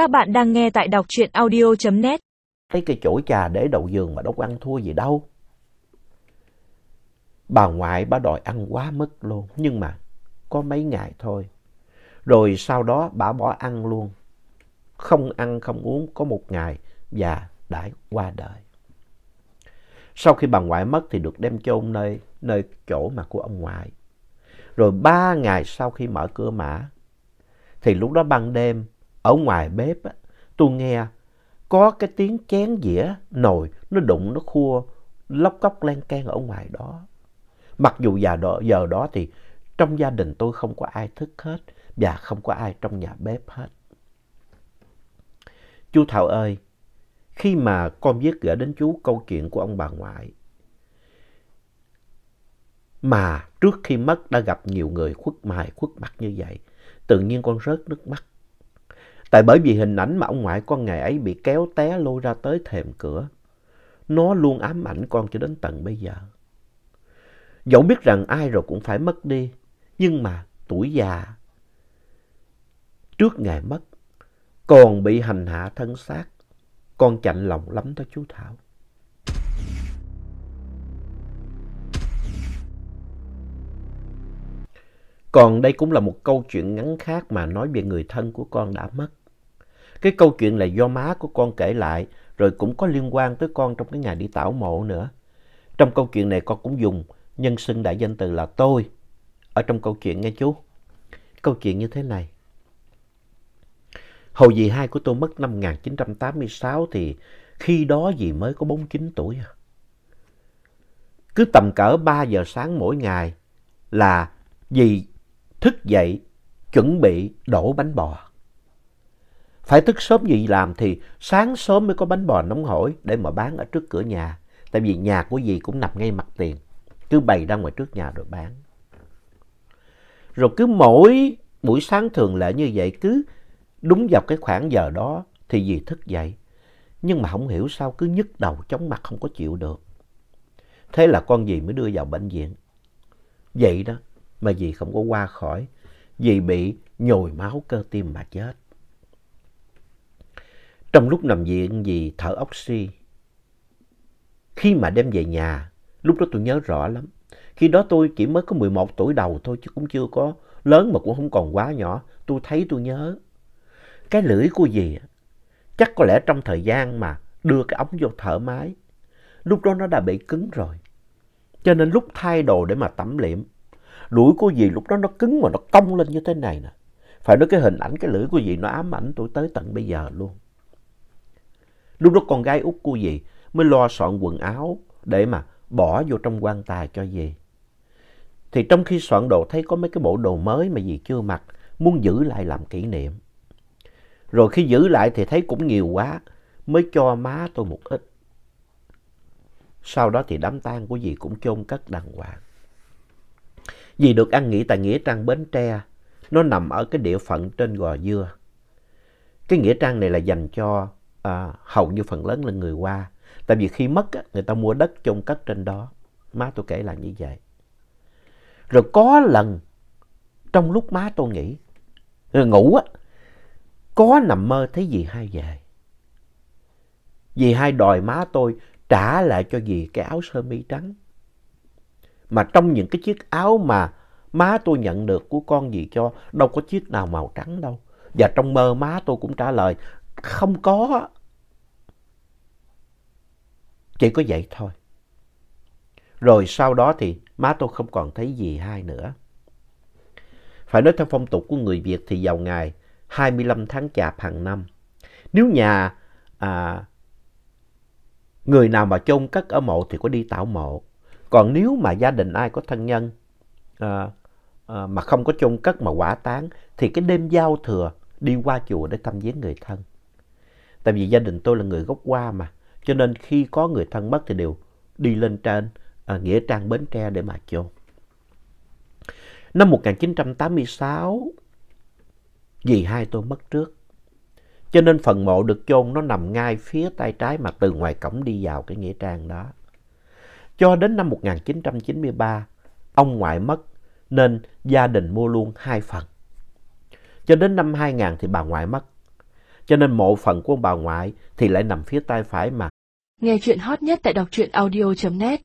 Các bạn đang nghe tại đọc truyện audio.net. Thấy cái chổi trà để đầu giường mà đâu có ăn thua gì đâu. Bà ngoại bà đòi ăn quá mức luôn, nhưng mà có mấy ngày thôi. Rồi sau đó bà bỏ ăn luôn. Không ăn không uống có một ngày và đã qua đời. Sau khi bà ngoại mất thì được đem chôn nơi, nơi chỗ mà của ông ngoại. Rồi ba ngày sau khi mở cửa mã, thì lúc đó ban đêm ở ngoài bếp á, tôi nghe có cái tiếng chén dĩa nồi nó đụng nó khua lóc cóc len can ở ngoài đó. Mặc dù giờ đó, giờ đó thì trong gia đình tôi không có ai thức hết và không có ai trong nhà bếp hết. Chú Thảo ơi, khi mà con viết gửi đến chú câu chuyện của ông bà ngoại, mà trước khi mất đã gặp nhiều người khuất mài khuất mặt như vậy, tự nhiên con rớt nước mắt. Tại bởi vì hình ảnh mà ông ngoại con ngày ấy bị kéo té lôi ra tới thềm cửa, nó luôn ám ảnh con cho đến tận bây giờ. Dẫu biết rằng ai rồi cũng phải mất đi, nhưng mà tuổi già trước ngày mất còn bị hành hạ thân xác, con chạnh lòng lắm đó chú Thảo. Còn đây cũng là một câu chuyện ngắn khác mà nói về người thân của con đã mất. Cái câu chuyện là do má của con kể lại, rồi cũng có liên quan tới con trong cái ngày đi tảo mộ nữa. Trong câu chuyện này con cũng dùng nhân xưng đại danh từ là tôi. Ở trong câu chuyện nghe chú. Câu chuyện như thế này. Hồi dì hai của tôi mất năm 1986 thì khi đó dì mới có 49 tuổi. À. Cứ tầm cỡ 3 giờ sáng mỗi ngày là dì thức dậy chuẩn bị đổ bánh bò. Phải thức sớm gì làm thì sáng sớm mới có bánh bò nóng hổi để mà bán ở trước cửa nhà. Tại vì nhà của dì cũng nằm ngay mặt tiền. Cứ bày ra ngoài trước nhà rồi bán. Rồi cứ mỗi buổi sáng thường lệ như vậy, cứ đúng vào cái khoảng giờ đó thì dì thức dậy. Nhưng mà không hiểu sao cứ nhức đầu chóng mặt không có chịu được. Thế là con dì mới đưa vào bệnh viện. Vậy đó mà dì không có qua khỏi. Dì bị nhồi máu cơ tim mà chết. Trong lúc nằm viện vì thở oxy. Khi mà đem về nhà, lúc đó tôi nhớ rõ lắm. Khi đó tôi chỉ mới có 11 tuổi đầu thôi chứ cũng chưa có lớn mà cũng không còn quá nhỏ. Tôi thấy tôi nhớ. Cái lưỡi của dì chắc có lẽ trong thời gian mà đưa cái ống vô thở máy. Lúc đó nó đã bị cứng rồi. Cho nên lúc thay đồ để mà tắm liệm, lưỡi của dì lúc đó nó cứng mà nó cong lên như thế này nè. Phải nói cái hình ảnh cái lưỡi của dì nó ám ảnh tôi tới tận bây giờ luôn. Lúc đó con gái út của dì mới lo soạn quần áo để mà bỏ vô trong quan tài cho dì. Thì trong khi soạn đồ thấy có mấy cái bộ đồ mới mà dì chưa mặc, muốn giữ lại làm kỷ niệm. Rồi khi giữ lại thì thấy cũng nhiều quá, mới cho má tôi một ít. Sau đó thì đám tang của dì cũng chôn cất đàng hoàng. Dì được ăn nghỉ tại Nghĩa Trang Bến Tre. Nó nằm ở cái địa phận trên Gò Dưa. Cái Nghĩa Trang này là dành cho à, hầu như phần lớn là người qua. Tại vì khi mất á, người ta mua đất chôn cất trên đó. Má tôi kể là như vậy. Rồi có lần trong lúc má tôi nghỉ, ờ, ngủ á, có nằm mơ thấy dì hai về. Dì hai đòi má tôi trả lại cho dì cái áo sơ mi trắng. Mà trong những cái chiếc áo mà má tôi nhận được của con dì cho, đâu có chiếc nào màu trắng đâu. Và trong mơ má tôi cũng trả lời, không có. Chỉ có vậy thôi. Rồi sau đó thì má tôi không còn thấy gì hai nữa. Phải nói theo phong tục của người Việt thì vào ngày 25 tháng chạp hàng năm. Nếu nhà à, người nào mà chôn cất ở mộ thì có đi tảo mộ. Còn nếu mà gia đình ai có thân nhân à, à, mà không có chôn cất mà quả táng thì cái đêm giao thừa đi qua chùa để thăm viếng người thân. Tại vì gia đình tôi là người gốc Hoa mà, cho nên khi có người thân mất thì đều đi lên trên à, Nghĩa Trang Bến Tre để mà chôn. Năm 1986, dì hai tôi mất trước. Cho nên phần mộ được chôn nó nằm ngay phía tay trái mà từ ngoài cổng đi vào cái Nghĩa Trang đó. Cho đến năm 1993, ông ngoại mất nên gia đình mua luôn hai phần. Cho đến năm 2000 thì bà ngoại mất cho nên mộ phần của ông bà ngoại thì lại nằm phía tay phải mà. Nghe chuyện hot nhất tại đọc truyện audio.net